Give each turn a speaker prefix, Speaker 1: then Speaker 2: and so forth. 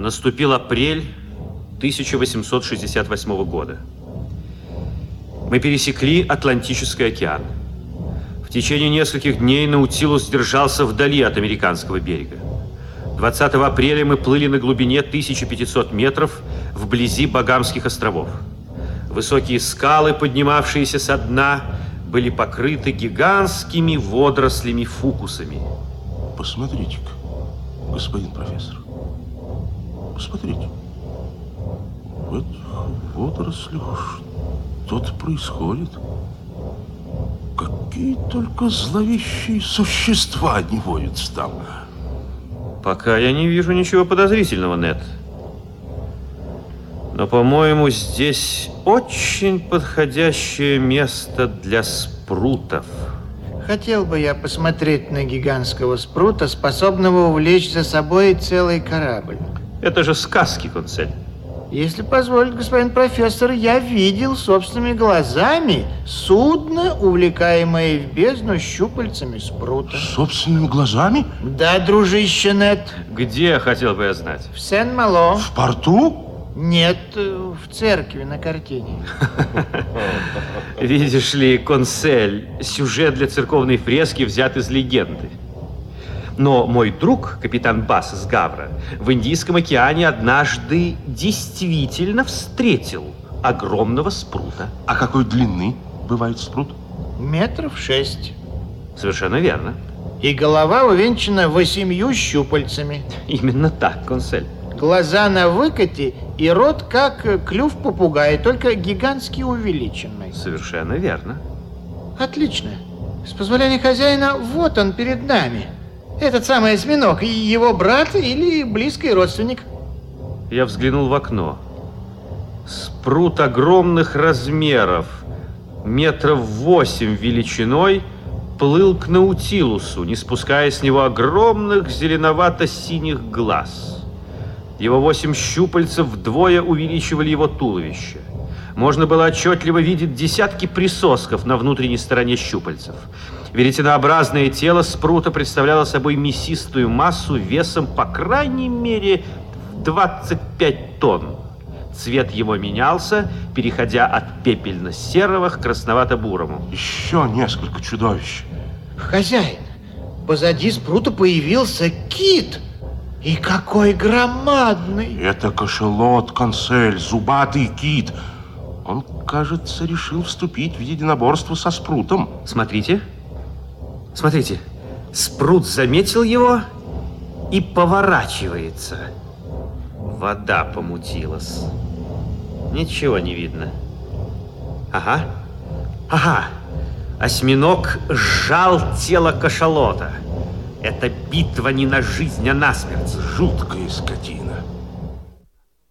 Speaker 1: Наступил апрель 1868 года. Мы пересекли Атлантический океан. В течение нескольких дней Наутилус держался вдали от американского берега. 20 апреля мы плыли на глубине 1500 метров вблизи Багамских островов. Высокие скалы, поднимавшиеся со дна, были покрыты гигантскими водорослями-фукусами.
Speaker 2: Посмотрите-ка, господин профессор. Посмотрите. В этих водорослях что-то происходит. Какие только зловещие существа не водятся там.
Speaker 1: Пока я не вижу ничего подозрительного, Нет. Но, по-моему, здесь очень подходящее место для спрутов.
Speaker 3: Хотел бы я посмотреть на гигантского спрута, способного увлечь за собой целый корабль.
Speaker 1: Это же сказки, консель.
Speaker 3: Если позволит господин профессор, я видел собственными глазами судно, увлекаемое в бездну щупальцами спрута.
Speaker 2: Собственными глазами?
Speaker 3: Да, дружище Нет.
Speaker 1: Где, хотел бы я знать?
Speaker 3: В Сен-Мало.
Speaker 2: В порту?
Speaker 3: Нет, в церкви на картине.
Speaker 1: Видишь ли, консель, сюжет для церковной фрески взят из легенды. Но мой друг, капитан Бас из Гавра, в Индийском океане однажды действительно встретил огромного спрута.
Speaker 2: А какой длины бывает спрут?
Speaker 3: Метров шесть.
Speaker 1: Совершенно верно.
Speaker 3: И голова увенчана восемью щупальцами.
Speaker 1: Именно так, консель.
Speaker 3: Глаза на выкате и рот как клюв попугая, только гигантски увеличенный.
Speaker 1: Совершенно верно.
Speaker 3: Отлично. С позволения хозяина, вот он перед нами. Этот самый осьминог, его брат или близкий родственник?
Speaker 1: Я взглянул в окно. Спрут огромных размеров, метров восемь величиной, плыл к Наутилусу, не спуская с него огромных зеленовато-синих глаз. Его восемь щупальцев вдвое увеличивали его туловище. Можно было отчетливо видеть десятки присосков на внутренней стороне щупальцев. Веретенообразное тело спрута представляло собой мясистую массу весом, по крайней мере, 25 тонн. Цвет его менялся, переходя от пепельно-серого к красновато-бурому.
Speaker 2: Еще несколько чудовищ.
Speaker 3: Хозяин, позади спрута появился кит. И какой громадный!
Speaker 2: Это кошелот, консель, зубатый кит. Он, кажется, решил вступить в единоборство со спрутом.
Speaker 1: Смотрите. Смотрите, спрут заметил его и поворачивается. Вода помутилась. Ничего не видно. Ага. Ага. Осьминог сжал тело кашалота. Это битва не на жизнь, а на смерть.
Speaker 2: Жуткая скотина.